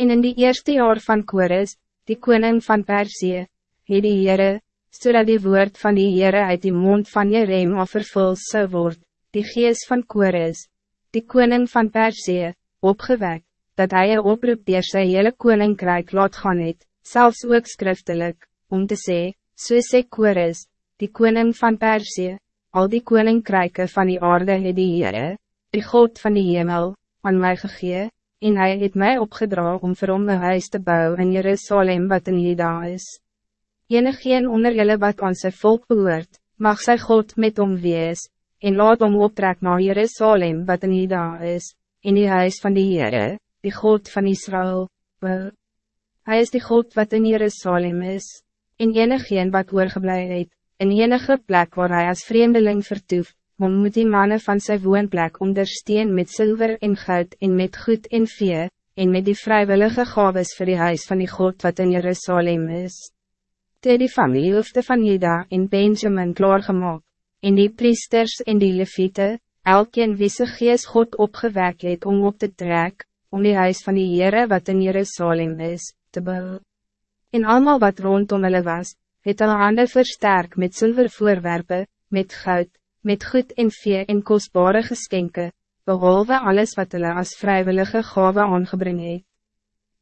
En in die eerste jaar van Kores, die koning van Persie, het die Heere, zodat die woord van die Heere uit die mond van Jerema vervul zou word, die geest van Kores, die koning van Persie, opgewekt, dat hij een oproep dier sy hele koninkrijk laat gaan het, selfs ook skriftelijk, om te sê, so sê Kores, die koning van Persie, al die koninkrijken van die aarde het die Heere, die God van die hemel, aan mij gegee, en hij het mij opgedra om vir hom een huis te bouwen in Jerusalem wat in Juda is. Enigeen onder julle wat aan sy volk behoort, mag sy God met hom wees, en laat hom optrek naar Jerusalem wat in Juda is, in die huis van die Heere, die God van Israël, bou. Hy is die God wat in Jerusalem is, en enigeen wat oorgeblij het, in enige plek waar hij als vreemdeling vertoeft, om moet die mannen van zijn woonplek ondersteun met zilver en goud en met goed en vee, en met die vrijwillige gaves voor die huis van die God wat in Jerusalem is. Toe die familiehoofde van Juda en Benjamin klaargemaak, en die priesters en die leviete, elkeen wie sy gees God opgewek het om op te trek, om die huis van die Heere wat in Jerusalem is, te bouwen. En allemaal wat rondom hulle was, het hulle hande versterk met zilver voorwerpen, met goud, met goed en vee en kostbare geskenke, behalve alles wat hulle as vrijwillige gave aangebring het.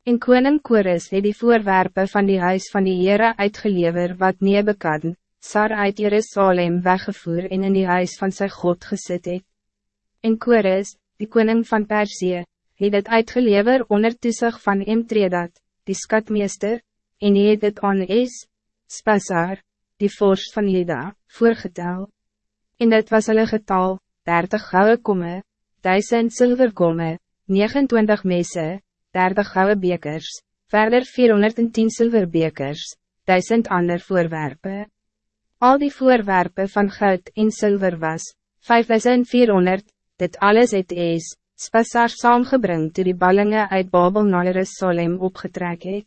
En koning Kores het die voorwerpen van die huis van die Heere uitgelever wat Nebekadden, Sar uit Jerusalem weggevoer en in die huis van sy God gesit het. En Kores, die koning van Persie, het het uitgelever onder toesig van Emtredat, die skatmeester, en het het aan is, Spasar, die vorst van Juda, voorgetel en dit was hulle getal, 30 gouden komme, 1000 zilverkomme, 29 messe, 30 gouden bekers, verder 410 zilverbekers, 1000 ander voorwerpen. Al die voorwerpen van goud en zilver was, 5400, dit alles het is, spasar saamgebring toe die ballingen uit Babel naar Jerusalem opgetrek het.